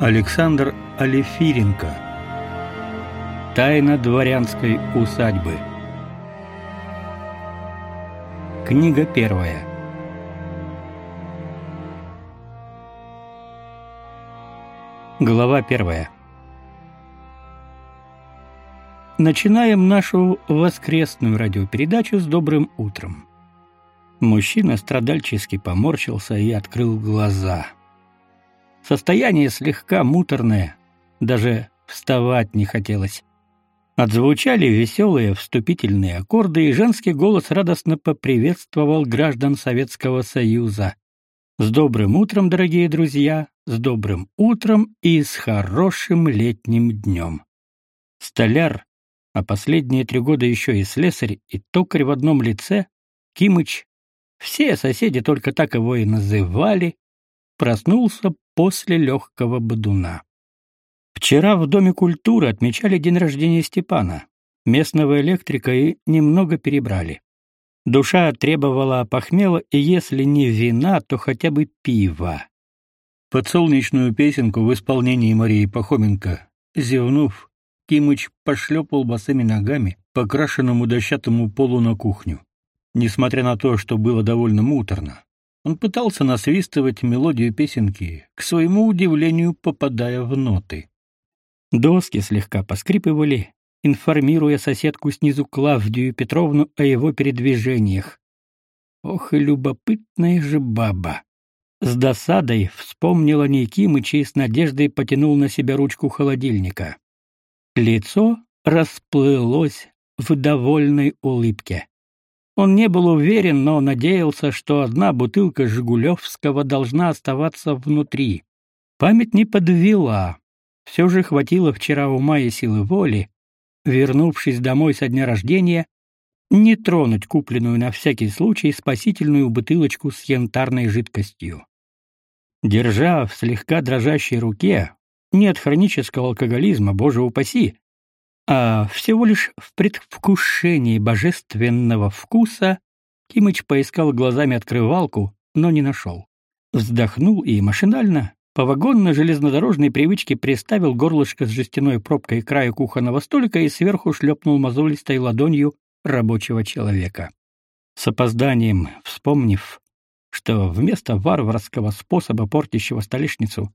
Александр Алефиренко Тайна дворянской усадьбы Книга первая Глава первая Начинаем нашу воскресную радиопередачу с добрым утром. Мужчина страдальчески поморщился и открыл глаза. Состояние слегка муторное, даже вставать не хотелось. Отзвучали веселые вступительные аккорды, и женский голос радостно поприветствовал граждан Советского Союза. С добрым утром, дорогие друзья, с добрым утром и с хорошим летним днем. Столяр, а последние три года еще и слесарь, и токарь в одном лице, Кимыч, все соседи только так его и называли, проснулся после легкого бодуна. Вчера в Доме культуры отмечали день рождения Степана. Местного электрика и немного перебрали. Душа требовала похмела, и если не вина, то хотя бы пива. Под солнечную песенку в исполнении Марии Пахоменко, зевнув, Кимыч пошлепал босыми ногами по крашенному дощатому полу на кухню несмотря на то, что было довольно муторно. Он пытался насвистывать мелодию песенки, к своему удивлению попадая в ноты. Доски слегка поскрипывали, информируя соседку снизу Клавдию Петровну о его передвижениях. Ох и любопытная же баба. С досадой вспомнила Никимыч и с надеждой потянул на себя ручку холодильника. Лицо расплылось в довольной улыбке. Он не был уверен, но надеялся, что одна бутылка Жигулевского должна оставаться внутри. Память не подвела. Все же хватило вчера ума и силы воли, вернувшись домой со дня рождения, не тронуть купленную на всякий случай спасительную бутылочку с янтарной жидкостью. Держа в слегка дрожащей руке, не от хронического алкоголизма, боже упаси, а всего лишь в предвкушении божественного вкуса Кимыч поискал глазами открывалку, но не нашел. Вздохнул и машинально, по вагонно-железнодорожной привычке приставил горлышко с жестяной пробкой к краю кухонного столика и сверху шлепнул мозолистой ладонью рабочего человека. С опозданием, вспомнив, что вместо варварского способа портящего столешницу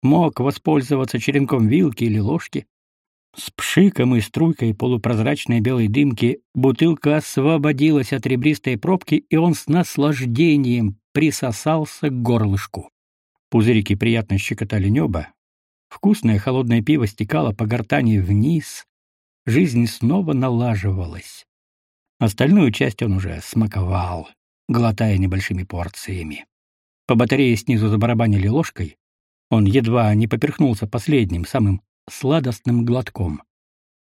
мог воспользоваться черенком вилки или ложки, с пшиком и струйкой полупрозрачной белой дымки бутылка освободилась от ребристой пробки, и он с наслаждением присосался к горлышку. Пузырики приятно щекотали небо. Вкусное холодное пиво стекало по гортани вниз. Жизнь снова налаживалась. Остальную часть он уже смаковал, глотая небольшими порциями. По батарее снизу забарабанили ложкой. Он едва не поперхнулся последним, самым сладостным глотком.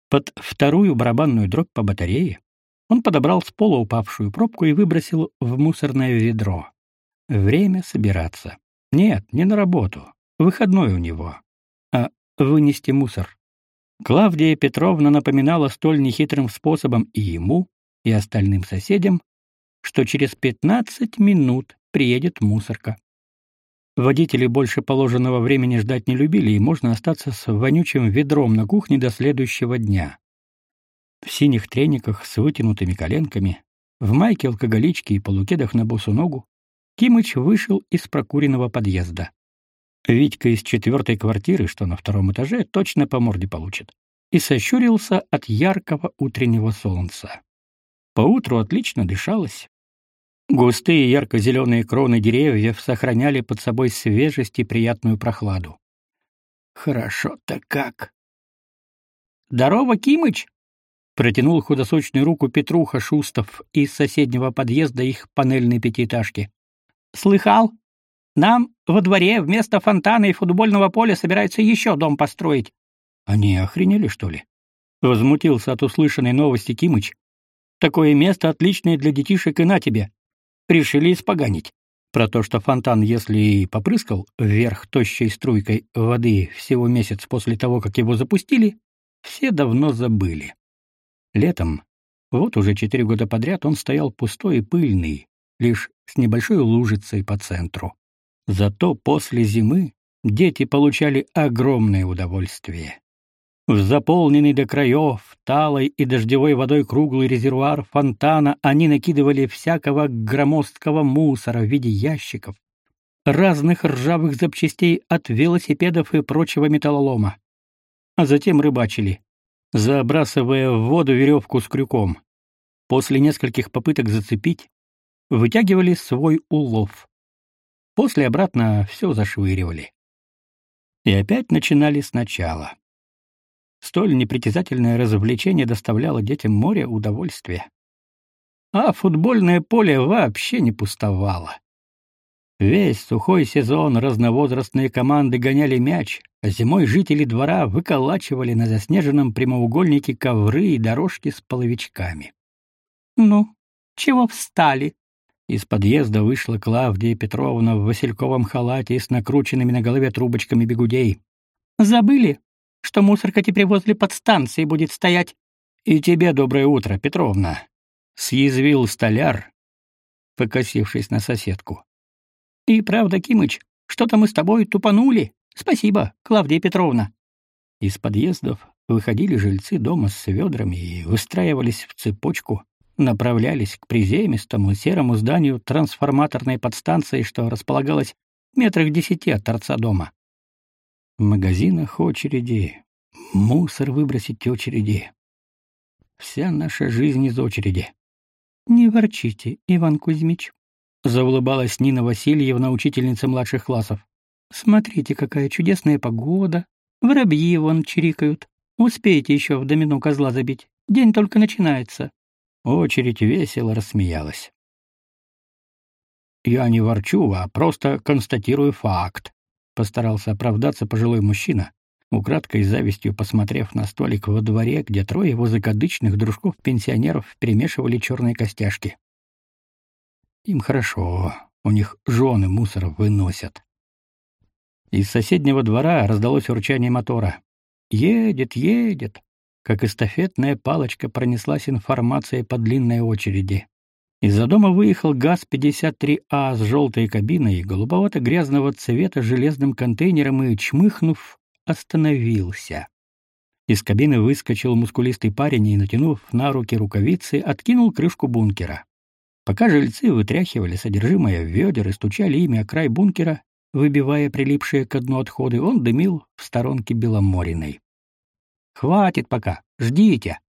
Под вторую барабанную дробь по батарее он подобрал с пола упавшую пробку и выбросил в мусорное ведро. Время собираться. Нет, не на работу. Выходной у него. А вынести мусор. Клавдия Петровна напоминала столь нехитрым способом и ему, и остальным соседям, что через 15 минут приедет мусорка. Водители больше положенного времени ждать не любили, и можно остаться с вонючим ведром на кухне до следующего дня. В синих трениках с вытянутыми коленками, в майке алкоголичке и полукедах на босу ногу, Кимыч вышел из прокуренного подъезда. Витька из четвертой квартиры, что на втором этаже, точно по морде получит, и сощурился от яркого утреннего солнца. Поутру отлично дышалось, Густые ярко-зеленые кроны деревьев сохраняли под собой свежесть и приятную прохладу. Хорошо-то как. Здорово, Кимыч, протянул худосочную руку Петруха Шустов из соседнего подъезда их панельной пятиэтажки. Слыхал? Нам во дворе вместо фонтана и футбольного поля собираются еще дом построить. Они охренели, что ли? Возмутился от услышанной новости Кимыч. Такое место отличное для детишек и на тебе решили испоганить. Про то, что фонтан, если и попрыскал вверх тощей струйкой воды всего месяц после того, как его запустили, все давно забыли. Летом, вот уже четыре года подряд, он стоял пустой и пыльный, лишь с небольшой лужицей по центру. Зато после зимы дети получали огромное удовольствие. В заполненный до краев талой и дождевой водой круглый резервуар фонтана они накидывали всякого громоздкого мусора в виде ящиков, разных ржавых запчастей от велосипедов и прочего металлолома. А затем рыбачили, забрасывая в воду веревку с крюком. После нескольких попыток зацепить, вытягивали свой улов. После обратно все зашвыривали. И опять начинали сначала. Столь непритязательное развлечение доставляло детям море удовольствия. А футбольное поле вообще не пустовало. Весь сухой сезон разновозрастные команды гоняли мяч, а зимой жители двора выколачивали на заснеженном прямоугольнике ковры и дорожки с половичками. «Ну, чего встали?» Из подъезда вышла Клавдия Петровна в васильковом халате с накрученными на голове трубочками бегудей. «Забыли, что мусорка теперь возле подстанции будет стоять?» «И тебе доброе утро, Петровна», — съязвил столяр, покосившись на соседку. «И правда, Кимыч, что-то мы с тобой тупанули. Спасибо, Клавдия Петровна». Из подъездов выходили жильцы дома с ведрами и выстраивались в цепочку, направлялись к приземистому серому зданию трансформаторной подстанции, что располагалось метрах десяти от торца дома. В магазинах очереди, мусор выбросить очереди. Вся наша жизнь из очереди. Не ворчите, Иван Кузьмич, заулыбалась Нина Васильевна, учительница младших классов. Смотрите, какая чудесная погода. Воробьи вон чирикают. Успеете еще в домино козла забить. День только начинается. Очередь весело рассмеялась. Я не ворчу, а просто констатирую факт, постарался оправдаться пожилой мужчина, украдкой с завистью посмотрев на столик во дворе, где трое его закадычных дружков-пенсионеров перемешивали черные костяшки. Им хорошо, у них жены мусор выносят. Из соседнего двора раздалось урчание мотора. Едет, едет как эстафетная палочка пронеслась информация по длинной очереди. Из-за дома выехал ГАЗ-53А с желтой кабиной голубовато-грязного цвета железным контейнером и, чмыхнув, остановился. Из кабины выскочил мускулистый парень и, натянув на руки рукавицы, откинул крышку бункера. Пока жильцы вытряхивали содержимое в ведер и стучали ими о край бункера, выбивая прилипшие к дну отходы, он дымил в сторонке Беломориной. Хватит пока, ждите.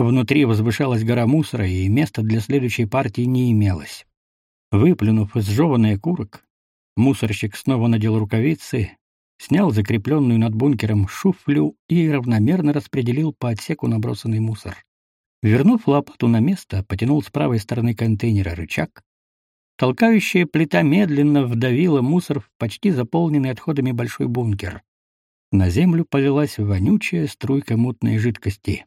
Внутри возвышалась гора мусора, и места для следующей партии не имелось. Выплюнув изжеванный окурок, мусорщик снова надел рукавицы, снял закрепленную над бункером шуфлю и равномерно распределил по отсеку набросанный мусор. Вернув лопату на место, потянул с правой стороны контейнера рычаг. Толкающая плита медленно вдавила мусор в почти заполненный отходами большой бункер. На землю полилась вонючая струйка мутной жидкости.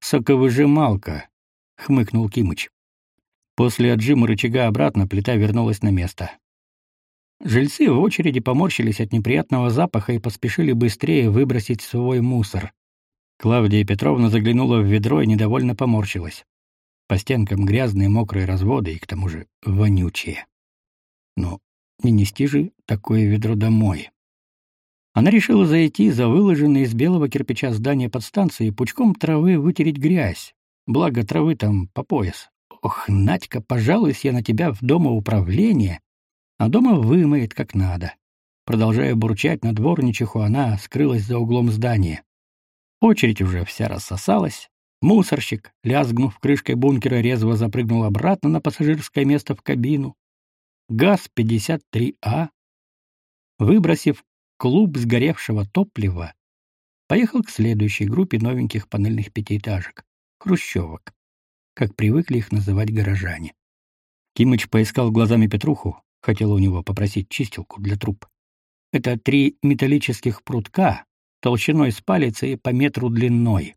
«Соковыжималка», — хмыкнул Кимыч. После отжима рычага обратно плита вернулась на место. Жильцы в очереди поморщились от неприятного запаха и поспешили быстрее выбросить свой мусор. Клавдия Петровна заглянула в ведро и недовольно поморщилась. По стенкам грязные мокрые разводы и к тому же вонючие. Но не нести же такое ведро домой. Она решила зайти за выложенное из белого кирпича здание подстанции пучком травы вытереть грязь. Благо травы там по пояс. Ох, Надька, пожалуюсь я на тебя в домоуправление, а дома вымоет как надо. Продолжая бурчать на дворничиху, она скрылась за углом здания. Очередь уже вся рассосалась. Мусорщик, лязгнув крышкой бункера, резво запрыгнул обратно на пассажирское место в кабину. ГАЗ-53А, выбросив клуб сгоревшего топлива поехал к следующей группе новеньких панельных пятиэтажек хрущевок, как привыкли их называть горожане. Кимыч поискал глазами Петруху, хотел у него попросить чистилку для труб. Это три металлических прутка толщиной с палец и по метру длиной.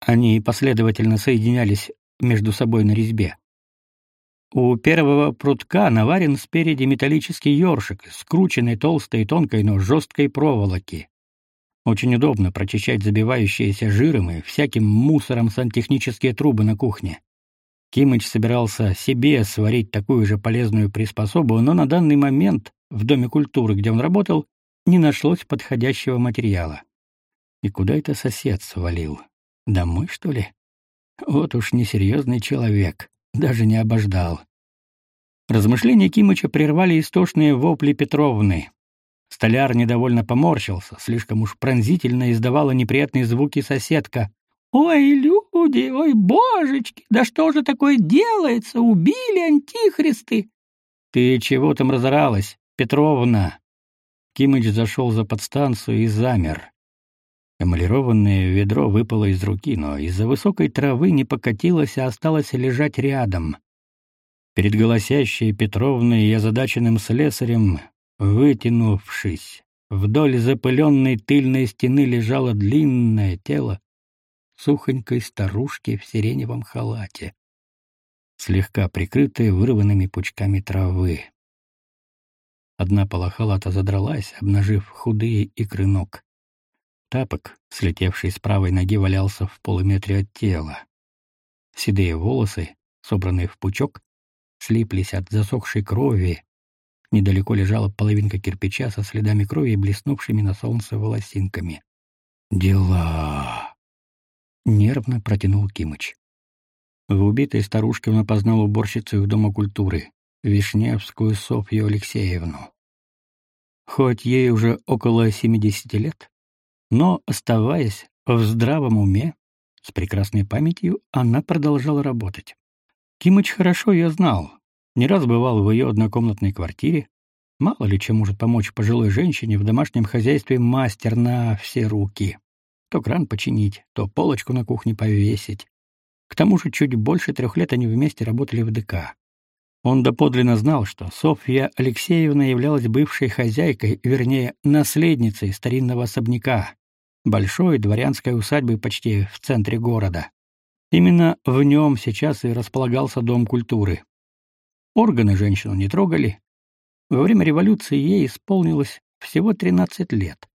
Они последовательно соединялись между собой на резьбе. У первого прутка наварен спереди металлический ёршик, скрученный толстой и тонкой, но жесткой проволоки. Очень удобно прочищать забивающиеся жиром и всяким мусором сантехнические трубы на кухне. Кимыч собирался себе сварить такую же полезную приспособу, но на данный момент в Доме культуры, где он работал, не нашлось подходящего материала. И куда это сосед свалил? Домой, что ли? Вот уж несерьезный человек, даже не обождал. Размышления Кимыча прервали истошные вопли Петровны. Столяр недовольно поморщился, слишком уж пронзительно издавала неприятные звуки соседка. «Ой, люди, ой, божечки, да что же такое делается? Убили антихристы!» «Ты чего там разоралась, Петровна?» Кимыч зашел за подстанцию и замер. Эмалированное ведро выпало из руки, но из-за высокой травы не покатилось, а осталось лежать рядом. Перед голосящей Петровной и озадаченным слесарем, вытянувшись, вдоль запыленной тыльной стены лежало длинное тело сухонькой старушки в сиреневом халате, слегка прикрытое вырванными пучками травы. Одна пола халата задралась, обнажив худые икры ног. Тапок, слетевший с правой ноги, валялся в полуметре от тела. Седые волосы, собранные в пучок, слиплись от засохшей крови. Недалеко лежала половинка кирпича со следами крови и блеснувшими на солнце волосинками. «Дела!» — нервно протянул Кимыч. В убитой старушке он опознал уборщицу их Дома культуры, Вишневскую Софью Алексеевну. Хоть ей уже около семидесяти лет, но, оставаясь в здравом уме, с прекрасной памятью, она продолжала работать. Кимыч хорошо ее знал, не раз бывал в ее однокомнатной квартире. Мало ли чем может помочь пожилой женщине в домашнем хозяйстве мастер на все руки. То кран починить, то полочку на кухне повесить. К тому же чуть больше трех лет они вместе работали в ДК. Он доподлинно знал, что Софья Алексеевна являлась бывшей хозяйкой, вернее, наследницей старинного особняка, большой дворянской усадьбы почти в центре города. Именно в нем сейчас и располагался Дом культуры. Органы женщину не трогали. Во время революции ей исполнилось всего 13 лет.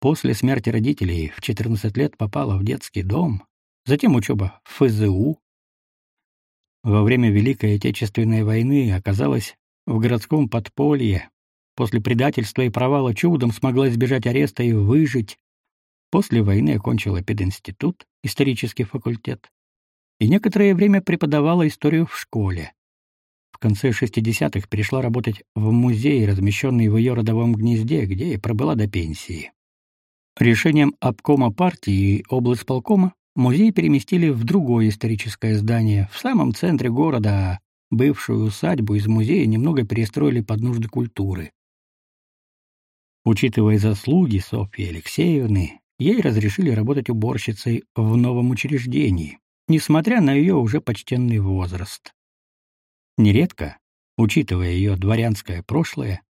После смерти родителей в 14 лет попала в детский дом, затем учеба в ФЗУ, во время Великой Отечественной войны оказалась в городском подполье. После предательства и провала чудом смогла избежать ареста и выжить. После войны окончила пединститут, исторический факультет. И некоторое время преподавала историю в школе. В конце 60-х перешла работать в музей, размещенный в ее родовом гнезде, где и пробыла до пенсии. Решением обкома партии и облсполкома Музей переместили в другое историческое здание, в самом центре города, бывшую усадьбу из музея немного перестроили под нужды культуры. Учитывая заслуги Софьи Алексеевны, ей разрешили работать уборщицей в новом учреждении, несмотря на ее уже почтенный возраст. Нередко, учитывая ее дворянское прошлое,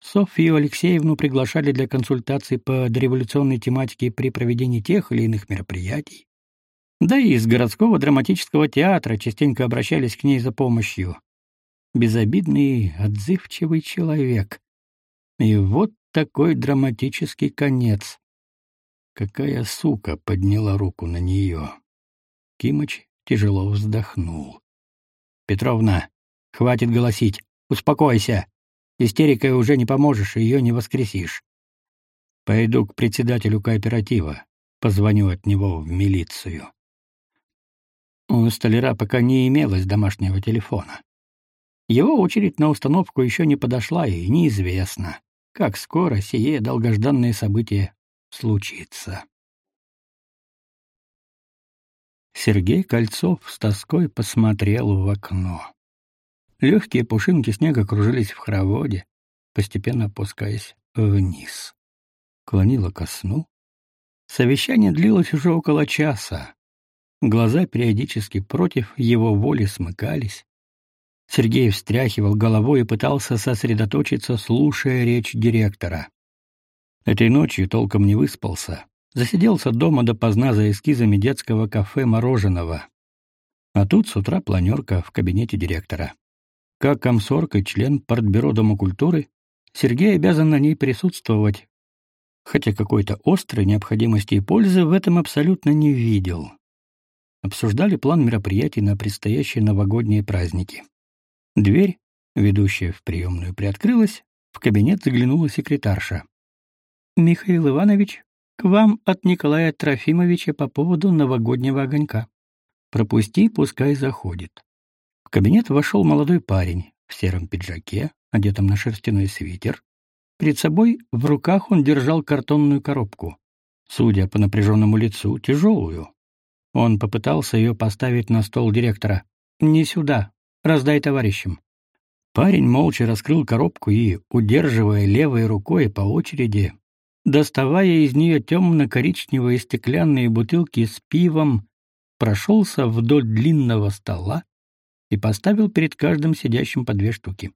Софью Алексеевну приглашали для консультаций по дореволюционной тематике при проведении тех или иных мероприятий, да и из городского драматического театра частенько обращались к ней за помощью. Безобидный, отзывчивый человек. И вот такой драматический конец. Какая сука подняла руку на нее. Кимыч тяжело вздохнул. «Петровна, хватит голосить. Успокойся. Истерикой уже не поможешь, ее не воскресишь. Пойду к председателю кооператива. Позвоню от него в милицию». У столяра пока не имелось домашнего телефона. Его очередь на установку еще не подошла, и неизвестно, как скоро сие долгожданное событие случится. Сергей Кольцов с тоской посмотрел в окно. Легкие пушинки снега кружились в хороводе, постепенно опускаясь вниз. Клонило ко сну. Совещание длилось уже около часа. Глаза периодически против его воли смыкались. Сергей встряхивал головой и пытался сосредоточиться, слушая речь директора. Этой ночью толком не выспался. Засиделся дома допоздна за эскизами детского кафе мороженого. А тут с утра планерка в кабинете директора. Как комсорг и член партбюро Дома культуры, Сергей обязан на ней присутствовать, хотя какой-то острой необходимости и пользы в этом абсолютно не видел обсуждали план мероприятий на предстоящие новогодние праздники. Дверь, ведущая в приемную, приоткрылась, в кабинет заглянула секретарша. Михаил Иванович, к вам от Николая Трофимовича по поводу новогоднего огонька. Пропусти, пускай заходит. В кабинет вошел молодой парень в сером пиджаке, одетом на шерстяной свитер. Перед собой в руках он держал картонную коробку. Судя по напряженному лицу, тяжелую. Он попытался ее поставить на стол директора. «Не сюда. Раздай товарищам». Парень молча раскрыл коробку и, удерживая левой рукой по очереди, доставая из нее темно-коричневые стеклянные бутылки с пивом, прошелся вдоль длинного стола и поставил перед каждым сидящим по две штуки.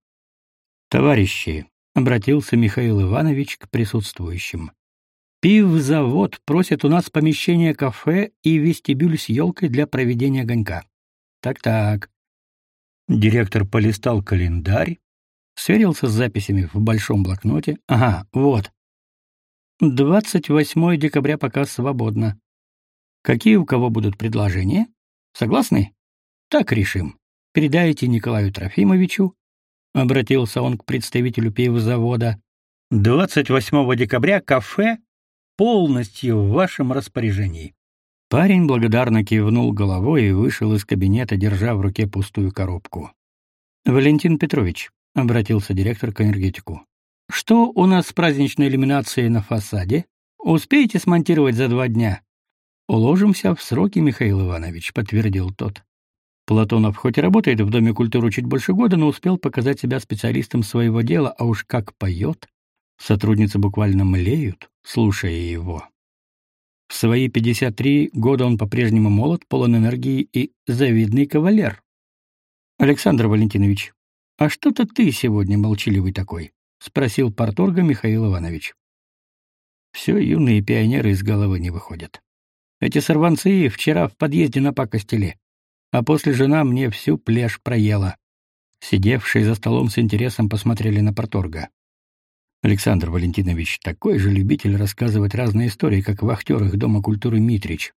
«Товарищи», — обратился Михаил Иванович к присутствующим, — «пивзавод просит у нас помещение кафе и вестибюль с елкой для проведения огонька». «Так-так». Директор полистал календарь, сверился с записями в большом блокноте. «Ага, вот. 28 декабря пока свободно. Какие у кого будут предложения? Согласны? Так решим. Передайте Николаю Трофимовичу, обратился он к представителю пивзавода. 28 декабря кафе полностью в вашем распоряжении. Парень благодарно кивнул головой и вышел из кабинета, держа в руке пустую коробку. Валентин Петрович обратился директор к энергетику. Что у нас с праздничной иллюминацией на фасаде? Успеете смонтировать за два дня? Уложимся в сроки, Михаил Иванович, подтвердил тот. Платонов хоть и работает в Доме культуры чуть больше года, но успел показать себя специалистом своего дела, а уж как поет. Сотрудницы буквально млеют, слушая его. В свои 53 года он по-прежнему молод, полон энергии и завидный кавалер. Александр Валентинович, а что-то ты сегодня молчаливый такой. — спросил порторга Михаил Иванович. «Все юные пионеры из головы не выходят. Эти сорванцы вчера в подъезде напакостили, а после жена мне всю плешь проела». Сидевшие за столом с интересом посмотрели на порторга. Александр Валентинович такой же любитель рассказывать разные истории, как вахтер их Дома культуры Митрич.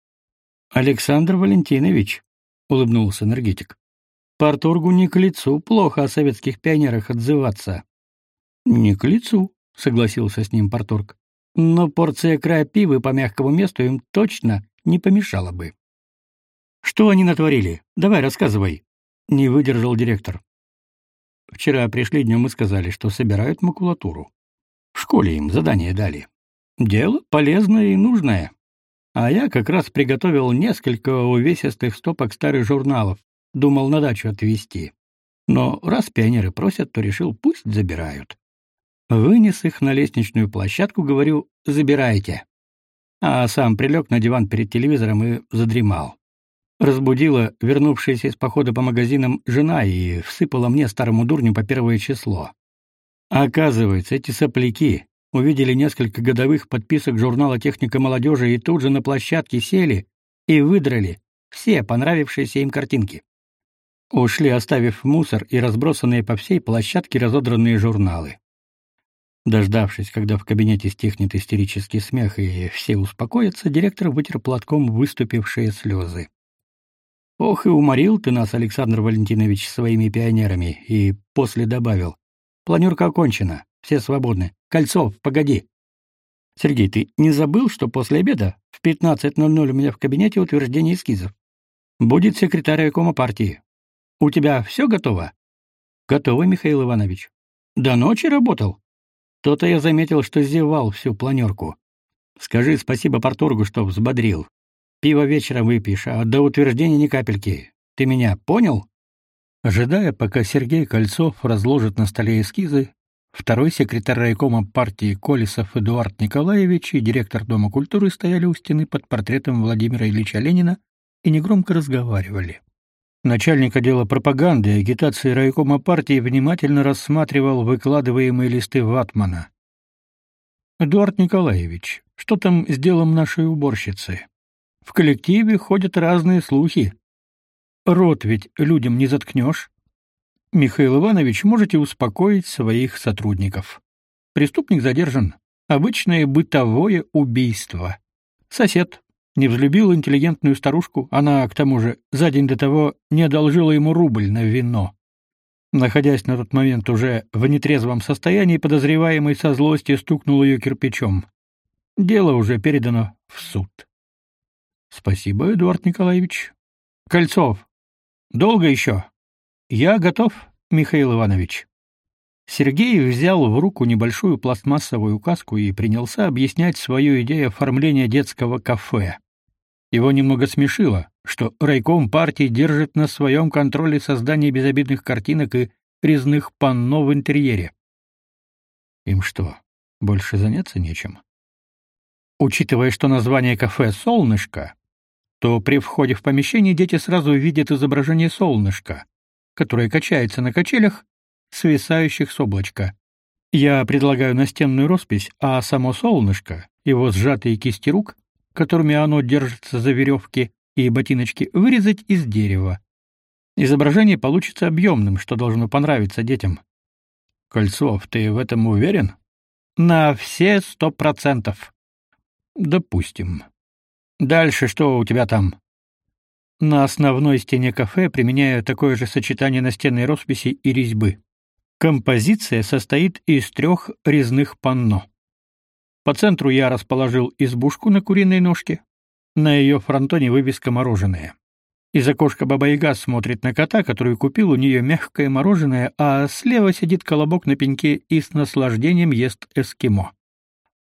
«Александр Валентинович», — улыбнулся энергетик, — «порторгу не к лицу плохо о советских пионерах отзываться. Не к лицу, согласился с ним Порторг. Но порция крапивы по мягкому месту им точно не помешала бы. Что они натворили? Давай, рассказывай, не выдержал директор. Вчера пришли днем и сказали, что собирают макулатуру. В школе им задание дали. Дело полезное и нужное. А я как раз приготовил несколько увесистых стопок старых журналов, думал на дачу отвезти. Но раз пионеры просят, то решил, пусть забирают. Вынес их на лестничную площадку, говорю, забирайте. А сам прилег на диван перед телевизором и задремал. Разбудила вернувшаяся из похода по магазинам жена и всыпала мне старому дурню по первое число. оказывается, эти сопляки увидели несколько годовых подписок журнала «Техника молодежи» и тут же на площадке сели и выдрали все понравившиеся им картинки. Ушли, оставив мусор и разбросанные по всей площадке разодранные журналы. Дождавшись, когда в кабинете стихнет истерический смех и все успокоятся, директор вытер платком выступившие слезы. «Ох, и уморил ты нас, Александр Валентинович, своими пионерами!» И после добавил. «Планерка окончена, все свободны. Кольцов, погоди!» «Сергей, ты не забыл, что после обеда в 15.00 у меня в кабинете утверждение эскизов? Будет секретарь райкома партии. У тебя все готово?» «Готово, Михаил Иванович. До ночи работал?» То-то я заметил, что зевал всю планерку. Скажи спасибо Порторгу, что взбодрил. Пиво вечером выпьешь, а до утверждения ни капельки. Ты меня понял? Ожидая, пока Сергей Кольцов разложит на столе эскизы, второй секретарь райкома партии Колесов Эдуард Николаевич и директор Дома культуры стояли у стены под портретом Владимира Ильича Ленина и негромко разговаривали. Начальник отдела пропаганды и агитации райкома партии внимательно рассматривал выкладываемые листы ватмана. Эдуард Николаевич, что там с делом нашей уборщицы? В коллективе ходят разные слухи. Рот ведь людям не заткнешь. Михаил Иванович, можете успокоить своих сотрудников. Преступник задержан. Обычное бытовое убийство. Сосед, не взлюбил интеллигентную старушку, она, к тому же, за день до того не одолжила ему рубль на вино. Находясь на тот момент уже в нетрезвом состоянии, подозреваемый со злости стукнул ее кирпичом. Дело уже передано в суд. Спасибо, Эдуард Николаевич. Кольцов, долго еще? Я готов, Михаил Иванович. Сергей взял в руку небольшую пластмассовую каску и принялся объяснять свою идею оформления детского кафе. Его немного смешило, что райком партии держит на своем контроле создание безобидных картинок и резных панно в интерьере. Им что, больше заняться нечем? Учитывая, что название кафе «Солнышко», то при входе в помещение дети сразу видят изображение солнышка, которое качается на качелях свисающих с облачка. Я предлагаю настенную роспись, а само солнышко, его сжатые кисти рук, которыми оно держится за веревки и ботиночки, вырезать из дерева. Изображение получится объемным, что должно понравиться детям. Кольцов, ты в этом уверен? На все сто процентов. Допустим. Дальше что у тебя там? На основной стене кафе применяю такое же сочетание настенной росписи и резьбы. Композиция состоит из трех резных панно. По центру я расположил избушку на куриной ножке. На ее фронтоне вывеска «Мороженое». Из окошка Баба-Яга смотрит на кота, который купил у нее мягкое мороженое, а слева сидит колобок на пеньке и с наслаждением ест эскимо.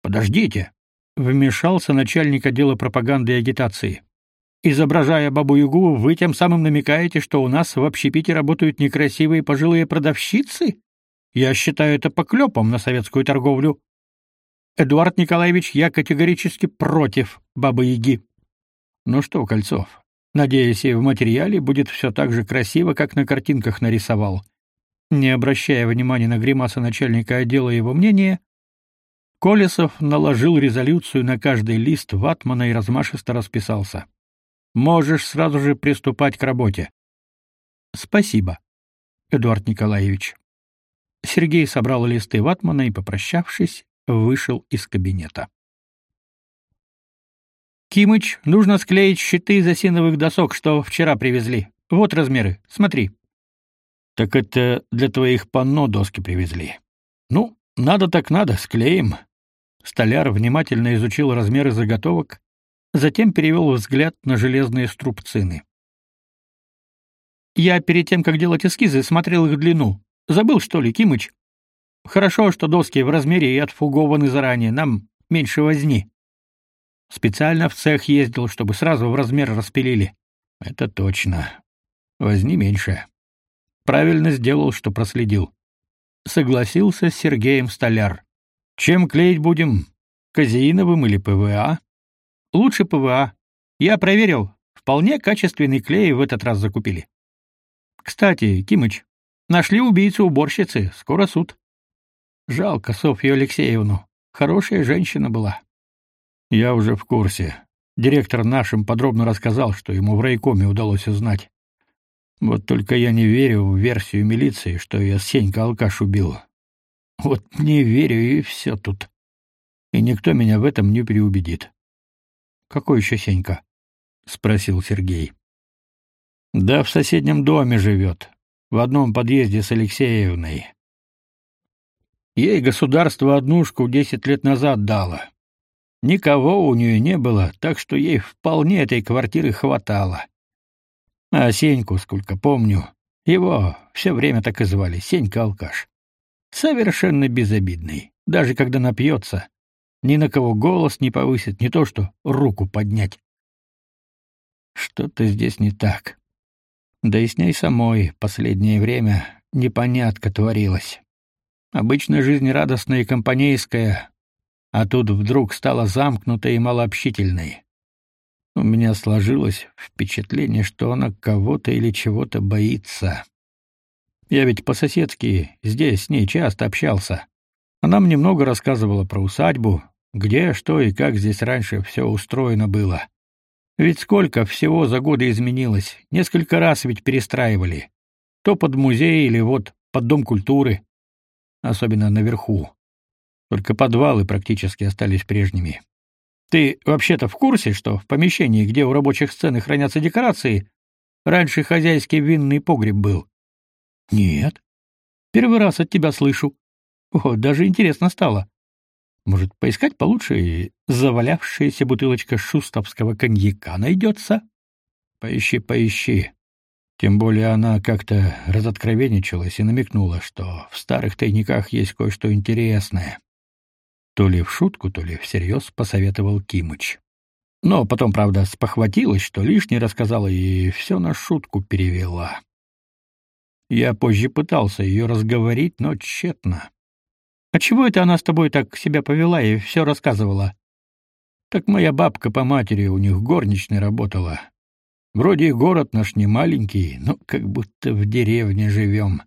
«Подождите!» — вмешался начальник отдела пропаганды и агитации. Изображая Бабу-Ягу, вы тем самым намекаете, что у нас в общепите работают некрасивые пожилые продавщицы? Я считаю это поклепом на советскую торговлю. Эдуард Николаевич, я категорически против Бабы-Яги. Ну что, Кольцов, надеюсь, и в материале будет все так же красиво, как на картинках нарисовал. Не обращая внимания на гримасы начальника отдела его мнения, Колесов наложил резолюцию на каждый лист ватмана и размашисто расписался. Можешь сразу же приступать к работе. Спасибо, Эдуард Николаевич. Сергей собрал листы ватмана и, попрощавшись, вышел из кабинета. Кимыч, нужно склеить щиты из осиновых досок, что вчера привезли. Вот размеры. Смотри. Так это для твоих панно доски привезли. Ну, надо так надо, склеим. Столяр внимательно изучил размеры заготовок, затем перевел взгляд на железные струбцины. Я перед тем, как делать эскизы, смотрел их длину. Забыл, что ли, Кимыч? Хорошо, что доски в размере и отфугованы заранее, нам меньше возни. Специально в цех ездил, чтобы сразу в размер распилили. Это точно. Возни меньше. Правильно сделал, что проследил. Согласился с Сергеем Столяр. Чем клеить будем? Казеиновым или ПВА? Лучше ПВА. Я проверил, вполне качественный клей в этот раз закупили. Кстати, Кимыч, Нашли убийцу уборщицы, скоро суд. Жалко Софью Алексеевну. Хорошая женщина была. Я уже в курсе. Директор нашим подробно рассказал, что ему в райкоме удалось узнать. Вот только я не верю в версию милиции, что я Сенька алкаш убил. Вот не верю и все тут. И никто меня в этом не переубедит. Какой еще Сенька? спросил Сергей. Да в соседнем доме живет в одном подъезде с Алексеевной. Ей государство однушку десять лет назад дало. Никого у нее не было, так что ей вполне этой квартиры хватало. А Сеньку, сколько помню, его все время так и звали, Сенька-алкаш. Совершенно безобидный, даже когда напьется, ни на кого голос не повысит, не то что руку поднять. Что-то здесь не так. Да и с ней самой последнее время непонятка творилась. Обычно жизнь радостная и компанейская, а тут вдруг стала замкнутой и малообщительной. У меня сложилось впечатление, что она кого-то или чего-то боится. Я ведь по-соседски здесь с ней часто общался. Она мне много рассказывала про усадьбу, где, что и как здесь раньше все устроено было. Ведь сколько всего за годы изменилось. Несколько раз ведь перестраивали. То под музей или вот под дом культуры, особенно наверху. Только подвалы практически остались прежними. Ты вообще-то в курсе, что в помещении, где у рабочих сцены хранятся декорации, раньше хозяйский винный погреб был? Нет. Первый раз от тебя слышу. О, даже интересно стало. Может, поискать получше и завалявшаяся бутылочка шустовского коньяка найдется? Поищи, поищи. Тем более она как-то разоткровенничалась и намекнула, что в старых тайниках есть кое-что интересное. То ли в шутку, то ли всерьез посоветовал Кимыч. Но потом, правда, спохватилась, что лишнее рассказала и все на шутку перевела. Я позже пытался ее разговорить, но тщетно. «А чего это она с тобой так себя повела и все рассказывала?» «Так моя бабка по матери у них горничной работала. Вроде и город наш не маленький, но как будто в деревне живем.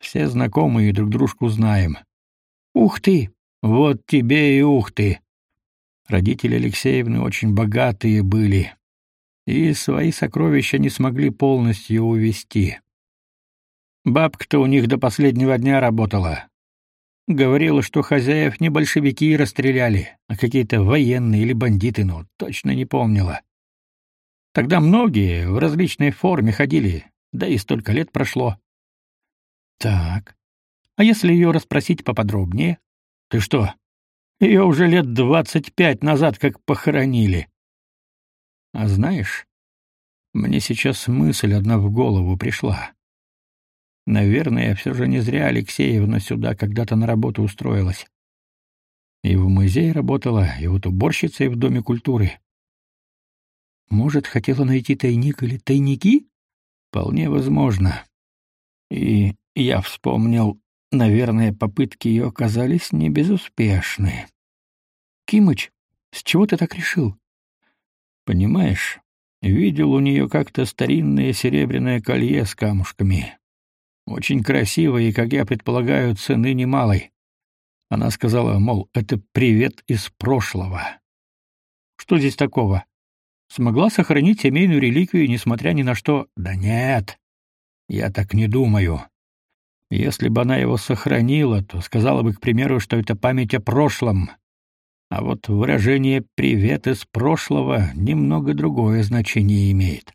Все знакомые друг дружку знаем. Ух ты! Вот тебе и ух ты! Родители Алексеевны очень богатые были, и свои сокровища не смогли полностью увести. Бабка-то у них до последнего дня работала. Говорила, что хозяев не большевики расстреляли, а какие-то военные или бандиты, но точно не помнила. Тогда многие в различной форме ходили, да и столько лет прошло. Так. А если ее расспросить поподробнее? Ты что? Ее уже лет двадцать пять назад как похоронили. А знаешь, мне сейчас мысль одна в голову пришла. Наверное, все же не зря Алексеевна сюда когда-то на работу устроилась. И в музее работала, и вот уборщицей в Доме культуры. Может, хотела найти тайник или тайники? Вполне возможно. И я вспомнил, наверное, попытки ее оказались не безуспешны. Кимыч, с чего ты так решил? Понимаешь, видел у нее как-то старинное серебряное колье с камушками. Очень красивое и, как я предполагаю, цены немалой. Она сказала, мол, это привет из прошлого. Что здесь такого? смогла сохранить семейную реликвию, несмотря ни на что. Да нет. Я так не думаю. Если бы она его сохранила, то сказала бы, к примеру, что это память о прошлом. А вот выражение привет из прошлого немного другое значение имеет.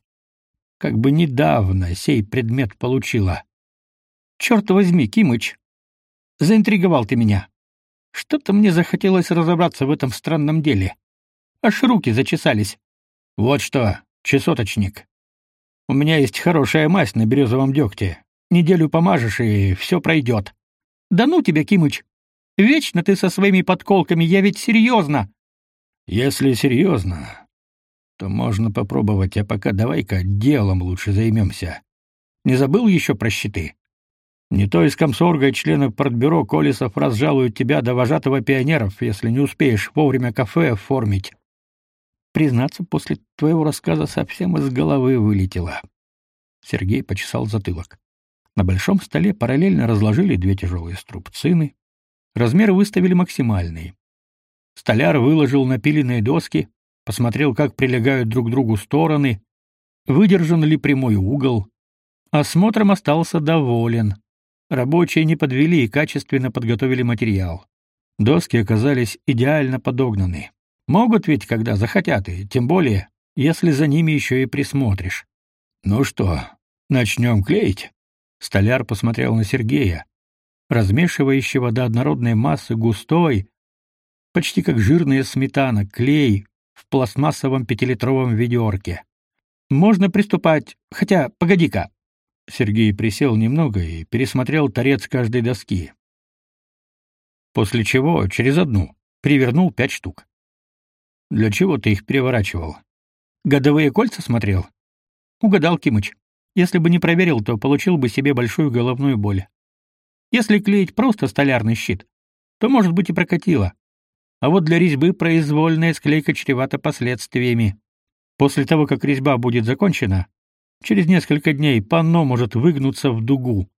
Как бы недавно сей предмет получила. Черт возьми, Кимыч, заинтриговал ты меня. Что-то мне захотелось разобраться в этом странном деле. Аж руки зачесались. Вот что, чесоточник. У меня есть хорошая мазь на березовом дегте. Неделю помажешь, и все пройдет. Да ну тебя, Кимыч. Вечно ты со своими подколками, я ведь серьезно. Если серьезно, то можно попробовать, а пока давай-ка делом лучше займемся. Не забыл еще про щиты? Не то из комсорга и членов партбюро Колесов разжалуют тебя до вожатого пионеров, если не успеешь вовремя кафе оформить. Признаться, после твоего рассказа совсем из головы вылетело. Сергей почесал затылок. На большом столе параллельно разложили две тяжелые струбцины. Размеры выставили максимальные. Столяр выложил напиленные доски, посмотрел, как прилегают друг к другу стороны, выдержан ли прямой угол. Осмотром остался доволен. Рабочие не подвели и качественно подготовили материал. Доски оказались идеально подогнаны. Могут ведь, когда захотят, и тем более, если за ними еще и присмотришь. Ну что, начнем клеить? Столяр посмотрел на Сергея, размешивающего до однородной массы густой, почти как жирная сметана, клей в пластмассовом пятилитровом ведерке. Можно приступать, хотя, погоди-ка. Сергей присел немного и пересмотрел торец каждой доски. После чего через одну привернул пять штук. Для чего ты их переворачивал? Годовые кольца смотрел? Угадал, Кимыч. Если бы не проверил, то получил бы себе большую головную боль. Если клеить просто столярный щит, то, может быть, и прокатило. А вот для резьбы произвольная склейка чревата последствиями. После того, как резьба будет закончена, через несколько дней панно может выгнуться в дугу.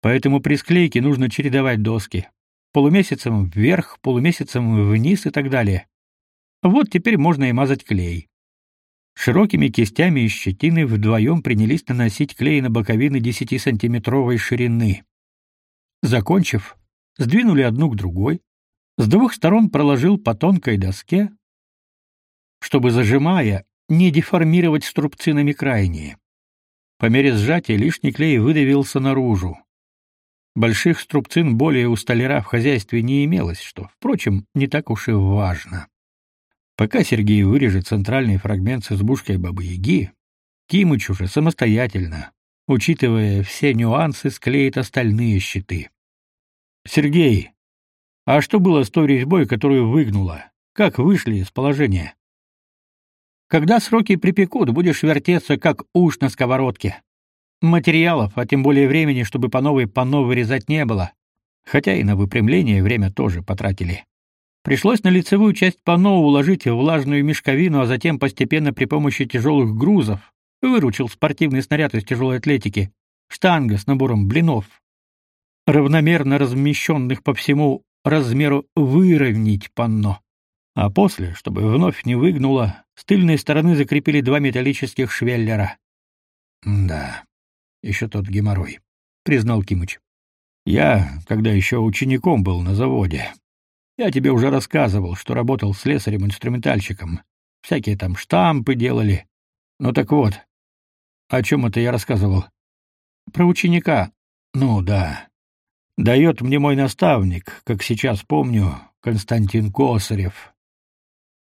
Поэтому при склейке нужно чередовать доски. Полумесяцем вверх, полумесяцем вниз и так далее. Вот теперь можно и мазать клей. Широкими кистями и щетиной вдвоем принялись наносить клей на боковины 10-сантиметровой ширины. Закончив, сдвинули одну к другой, с двух сторон проложил по тонкой доске, чтобы, зажимая, не деформировать струбцинами крайние. По мере сжатия лишний клей выдавился наружу. Больших струбцин более у столяра в хозяйстве не имелось, что, впрочем, не так уж и важно. Пока Сергей вырежет центральный фрагмент с избушкой Бабы-Яги, Кимыч уже самостоятельно, учитывая все нюансы, склеит остальные щиты. «Сергей, а что было с той резьбой, которую выгнула? Как вышли из положения?» «Когда сроки припекут, будешь вертеться, как уж на сковородке», Материалов, а тем более времени, чтобы по новой панно вырезать не было. Хотя и на выпрямление время тоже потратили. Пришлось на лицевую часть панно уложить влажную мешковину, а затем постепенно при помощи тяжелых грузов выручил спортивный снаряд из тяжелой атлетики, штанга с набором блинов, равномерно размещенных по всему размеру выровнять панно. А после, чтобы вновь не выгнуло, с тыльной стороны закрепили два металлических швеллера. Да еще тот геморрой, признал Кимыч. Я, когда еще учеником был на заводе, я тебе уже рассказывал, что работал слесарем-инструментальщиком. Всякие там штампы делали. Ну так вот, о чем это я рассказывал? Про ученика. Ну да. Дает мне мой наставник, как сейчас помню, Константин Косарев.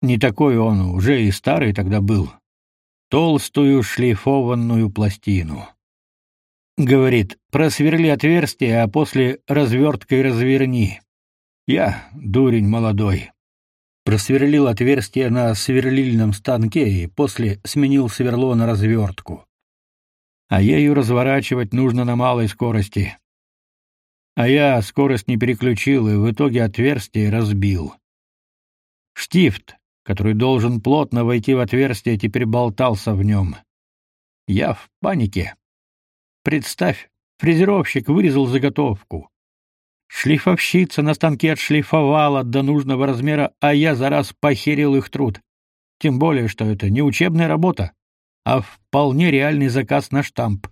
Не такой он уже и старый тогда был. Толстую шлифованную пластину. Говорит, просверли отверстие, а после разверткой разверни. Я, дурень молодой, просверлил отверстие на сверлильном станке и после сменил сверло на развертку. А ею разворачивать нужно на малой скорости. А я скорость не переключил и в итоге отверстие разбил. Штифт, который должен плотно войти в отверстие, теперь болтался в нем. Я в панике Представь, фрезеровщик вырезал заготовку. Шлифовщица на станке отшлифовала до нужного размера, а я за раз похерил их труд. Тем более, что это не учебная работа, а вполне реальный заказ на штамп.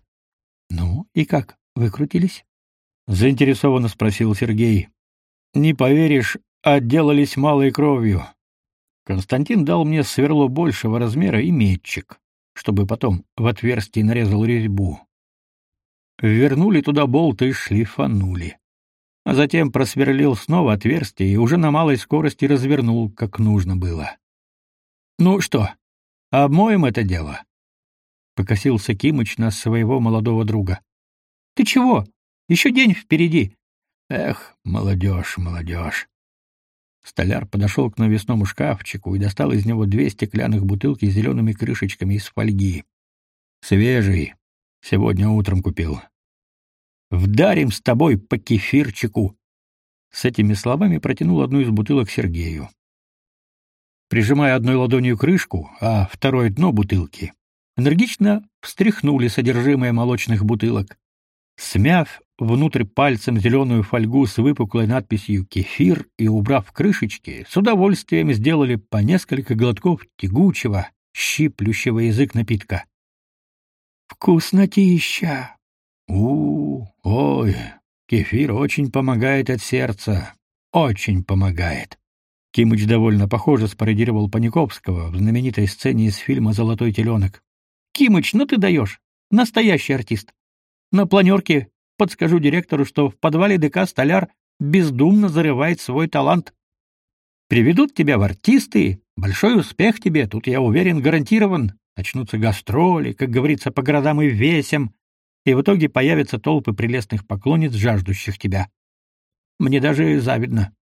Ну, и как, выкрутились? заинтересованно спросил Сергей. Не поверишь, отделались малой кровью. Константин дал мне сверло большего размера и метчик, чтобы потом в отверстие нарезал резьбу. Вернули туда болты и шлифанули. А затем просверлил снова отверстие и уже на малой скорости развернул, как нужно было. «Ну что, обмоем это дело?» Покосился Кимыч на своего молодого друга. «Ты чего? Еще день впереди!» «Эх, молодежь, молодежь!» Столяр подошел к навесному шкафчику и достал из него две стеклянных бутылки с зелеными крышечками из фольги. «Свежий. Сегодня утром купил. Вдарим с тобой по кефирчику. С этими словами протянул одну из бутылок Сергею. Прижимая одной ладонью крышку, а второй дно бутылки, энергично встряхнули содержимое молочных бутылок. Смяв внутрь пальцем зеленую фольгу с выпуклой надписью «Кефир» и убрав крышечки, с удовольствием сделали по несколько глотков тягучего, щиплющего язык напитка. Вкуснотища. У, -у, ой, кефир очень помогает от сердца. Очень помогает. Кимыч довольно похоже спародировал Паниковского в знаменитой сцене из фильма Золотой теленок». Кимыч, ну ты даешь. Настоящий артист. На планерке подскажу директору, что в подвале ДК Столяр бездумно зарывает свой талант. Приведут тебя в артисты, большой успех тебе, тут я уверен, гарантирован. Начнутся гастроли, как говорится, по городам и весям, и в итоге появятся толпы прелестных поклонниц, жаждущих тебя. Мне даже завидно.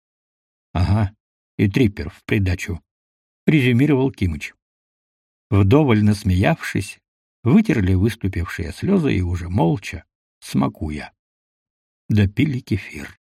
Ага, и триппер в придачу, резюмировал Кимыч. Вдоволь насмеявшись, вытерли выступившие слезы и уже молча, смакуя, допили кефир.